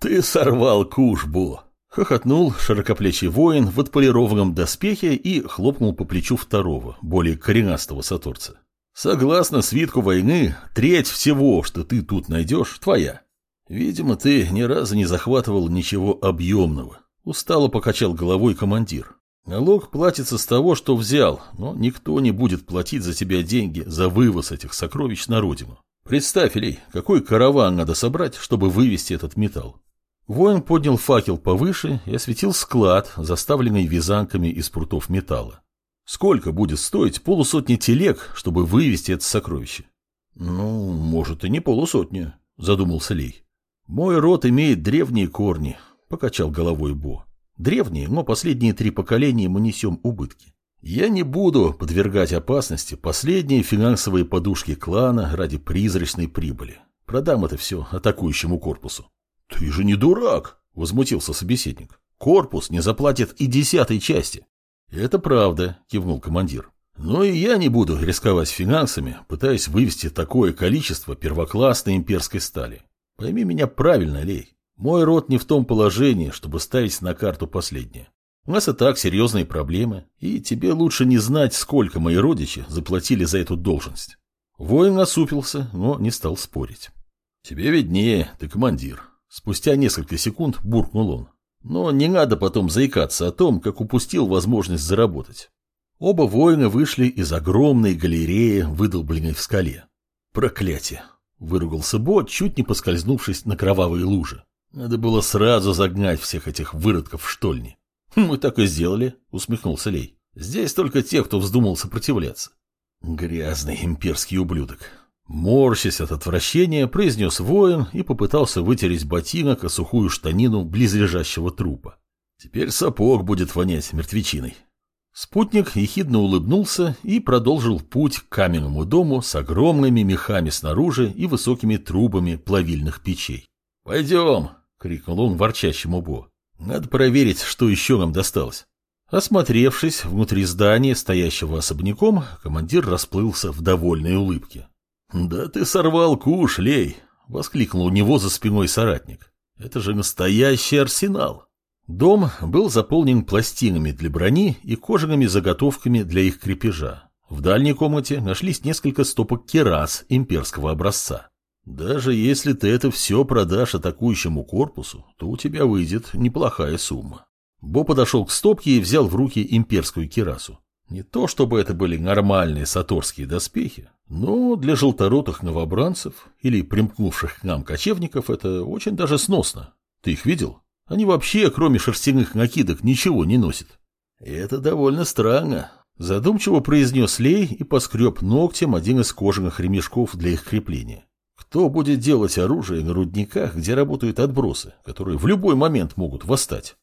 «Ты сорвал куш, Бо!» Хохотнул широкоплечий воин в отполированном доспехе и хлопнул по плечу второго, более коренастого саторца. «Согласно свитку войны, треть всего, что ты тут найдешь, твоя. Видимо, ты ни разу не захватывал ничего объемного». Устало покачал головой командир. Налог платится с того, что взял, но никто не будет платить за тебя деньги за вывоз этих сокровищ на родину. Представь, Илей, какой караван надо собрать, чтобы вывести этот металл. Воин поднял факел повыше и осветил склад, заставленный вязанками из прутов металла. Сколько будет стоить полусотни телег, чтобы вывести это сокровище? Ну, может, и не полусотни, задумался Лей. Мой род имеет древние корни, покачал головой Бо. Древние, но последние три поколения мы несем убытки. Я не буду подвергать опасности последние финансовые подушки клана ради призрачной прибыли. Продам это все атакующему корпусу. Ты же не дурак, возмутился собеседник. Корпус не заплатит и десятой части. Это правда, кивнул командир. Но и я не буду рисковать финансами, пытаясь вывести такое количество первоклассной имперской стали. Пойми меня правильно, Лей. Мой род не в том положении, чтобы ставить на карту последнее. У нас и так серьезные проблемы, и тебе лучше не знать, сколько мои родичи заплатили за эту должность. Воин насупился, но не стал спорить. Тебе виднее, ты командир. Спустя несколько секунд буркнул он. Но не надо потом заикаться о том, как упустил возможность заработать. Оба воина вышли из огромной галереи, выдолбленной в скале. Проклятие! Выругался Бо, чуть не поскользнувшись на кровавые лужи. Надо было сразу загнать всех этих выродков в штольни. Мы так и сделали, усмехнулся Лей. Здесь только те, кто вздумал сопротивляться. Грязный имперский ублюдок. Морщась от отвращения, произнес воин и попытался вытереть ботинок о сухую штанину близлежащего трупа. Теперь сапог будет вонять мертвечиной. Спутник ехидно улыбнулся и продолжил путь к каменному дому с огромными мехами снаружи и высокими трубами плавильных печей. «Пойдем!» — крикнул он ворчащему Бо. «Надо проверить, что еще нам досталось». Осмотревшись внутри здания, стоящего особняком, командир расплылся в довольной улыбке. «Да ты сорвал куш, Лей!» — воскликнул у него за спиной соратник. «Это же настоящий арсенал!» Дом был заполнен пластинами для брони и кожаными заготовками для их крепежа. В дальней комнате нашлись несколько стопок керас имперского образца. Даже если ты это все продашь атакующему корпусу, то у тебя выйдет неплохая сумма. Бо подошел к стопке и взял в руки имперскую кирасу. Не то чтобы это были нормальные саторские доспехи, но для желторотых новобранцев или примкнувших к нам кочевников это очень даже сносно. Ты их видел? Они вообще, кроме шерстяных накидок, ничего не носят. Это довольно странно. Задумчиво произнес Лей и поскреб ногтем один из кожаных ремешков для их крепления. Кто будет делать оружие на рудниках, где работают отбросы, которые в любой момент могут восстать?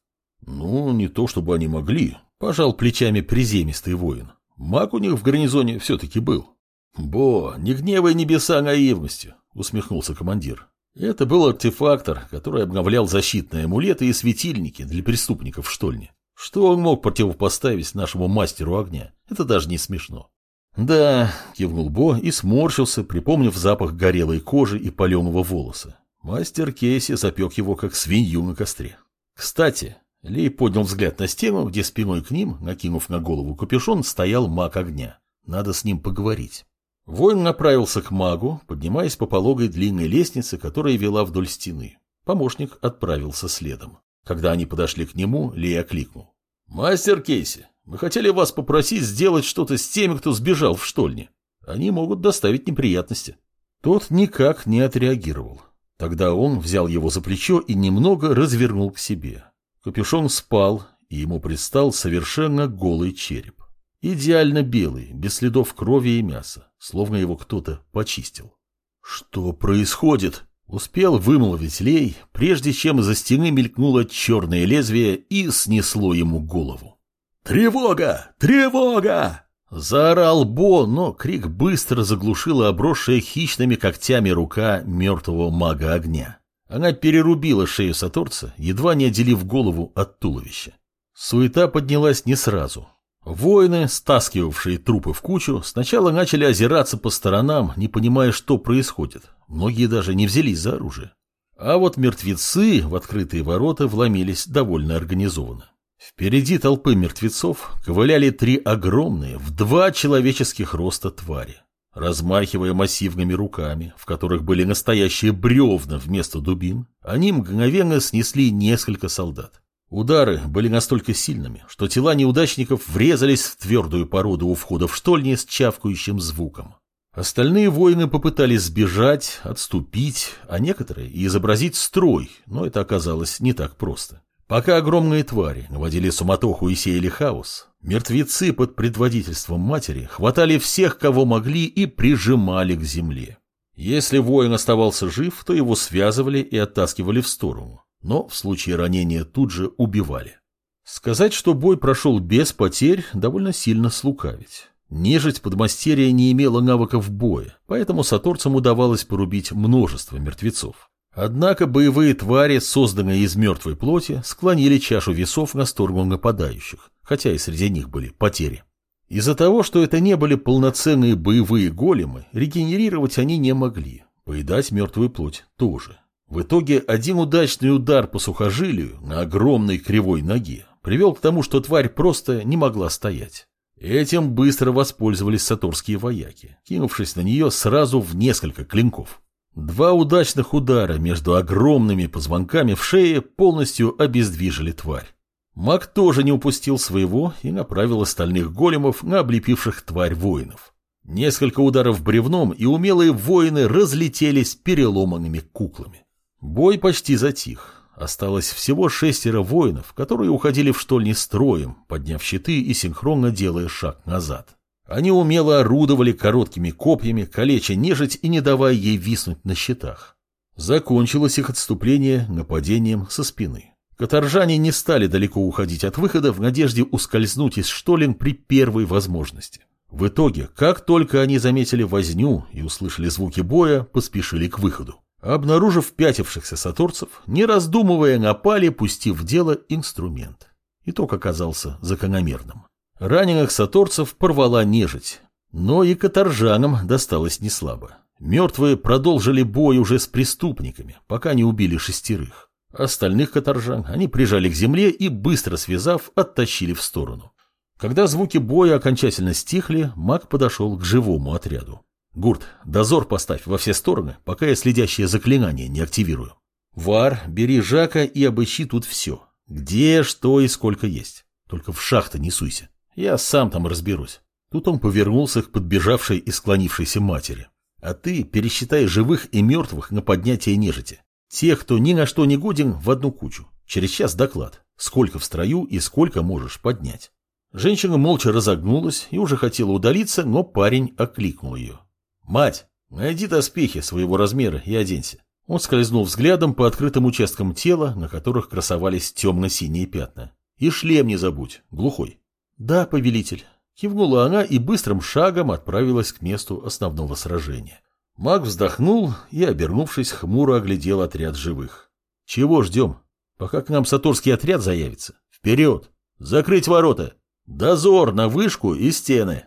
Ну, не то чтобы они могли, пожал плечами приземистый воин. Маг у них в гарнизоне все-таки был. Бо, не гневай небеса наивностью, усмехнулся командир. Это был артефактор, который обновлял защитные амулеты и светильники для преступников в штольне. Что он мог противопоставить нашему мастеру огня? Это даже не смешно. «Да», — кивнул Бо и сморщился, припомнив запах горелой кожи и паленого волоса. Мастер Кейси запек его, как свинью на костре. «Кстати», — Лей поднял взгляд на стену, где спиной к ним, накинув на голову капюшон, стоял маг огня. «Надо с ним поговорить». Воин направился к магу, поднимаясь по пологой длинной лестнице, которая вела вдоль стены. Помощник отправился следом. Когда они подошли к нему, Лей окликнул. «Мастер Кейси, мы хотели вас попросить сделать что-то с теми, кто сбежал в штольне. Они могут доставить неприятности. Тот никак не отреагировал. Тогда он взял его за плечо и немного развернул к себе. Капюшон спал, и ему предстал совершенно голый череп. Идеально белый, без следов крови и мяса, словно его кто-то почистил. «Что происходит?» Успел вымолвить Лей, прежде чем за стены мелькнуло черное лезвие и снесло ему голову. «Тревога! Тревога!» Заорал Бо, но крик быстро заглушила обросшая хищными когтями рука мертвого мага огня. Она перерубила шею Саторца, едва не отделив голову от туловища. Суета поднялась не сразу. Воины, стаскивавшие трупы в кучу, сначала начали озираться по сторонам, не понимая, что происходит. Многие даже не взялись за оружие. А вот мертвецы в открытые ворота вломились довольно организованно. Впереди толпы мертвецов ковыляли три огромные, в два человеческих роста твари. Размахивая массивными руками, в которых были настоящие бревна вместо дубин, они мгновенно снесли несколько солдат. Удары были настолько сильными, что тела неудачников врезались в твердую породу у входа в штольни с чавкающим звуком. Остальные воины попытались сбежать, отступить, а некоторые изобразить строй, но это оказалось не так просто. Пока огромные твари наводили суматоху и сеяли хаос, мертвецы под предводительством матери хватали всех, кого могли, и прижимали к земле. Если воин оставался жив, то его связывали и оттаскивали в сторону, но в случае ранения тут же убивали. Сказать, что бой прошел без потерь, довольно сильно слукавить. Нежить подмастерья не имела навыков боя, поэтому саторцам удавалось порубить множество мертвецов. Однако боевые твари, созданные из мертвой плоти, склонили чашу весов на сторону нападающих, хотя и среди них были потери. Из-за того, что это не были полноценные боевые големы, регенерировать они не могли, поедать мертвую плоть тоже. В итоге один удачный удар по сухожилию на огромной кривой ноге привел к тому, что тварь просто не могла стоять. Этим быстро воспользовались саторские вояки, кинувшись на нее сразу в несколько клинков. Два удачных удара между огромными позвонками в шее полностью обездвижили тварь. Маг тоже не упустил своего и направил остальных големов на облепивших тварь воинов. Несколько ударов бревном, и умелые воины разлетелись переломанными куклами. Бой почти затих. Осталось всего шестеро воинов, которые уходили в штольни строем, подняв щиты и синхронно делая шаг назад. Они умело орудовали короткими копьями, калеча нежить и не давая ей виснуть на щитах. Закончилось их отступление нападением со спины. Каторжане не стали далеко уходить от выхода в надежде ускользнуть из штолен при первой возможности. В итоге, как только они заметили возню и услышали звуки боя, поспешили к выходу. Обнаружив пятившихся саторцев, не раздумывая, напали, пустив в дело инструмент. Итог оказался закономерным. Раненых саторцев порвала нежить, но и каторжанам досталось неслабо. Мертвые продолжили бой уже с преступниками, пока не убили шестерых. Остальных каторжан они прижали к земле и, быстро связав, оттащили в сторону. Когда звуки боя окончательно стихли, маг подошел к живому отряду. Гурт, дозор поставь во все стороны, пока я следящее заклинание не активирую. Вар, бери Жака и обыщи тут все. Где, что и сколько есть. Только в шахты не суйся. Я сам там разберусь. Тут он повернулся к подбежавшей и склонившейся матери. А ты пересчитай живых и мертвых на поднятие нежити. Тех, кто ни на что не годен, в одну кучу. Через час доклад. Сколько в строю и сколько можешь поднять. Женщина молча разогнулась и уже хотела удалиться, но парень окликнул ее. «Мать, найди доспехи своего размера и оденься». Он скользнул взглядом по открытым участкам тела, на которых красовались темно-синие пятна. «И шлем не забудь, глухой». «Да, повелитель». Кивнула она и быстрым шагом отправилась к месту основного сражения. Маг вздохнул и, обернувшись, хмуро оглядел отряд живых. «Чего ждем? Пока к нам саторский отряд заявится. Вперед! Закрыть ворота! Дозор на вышку и стены!»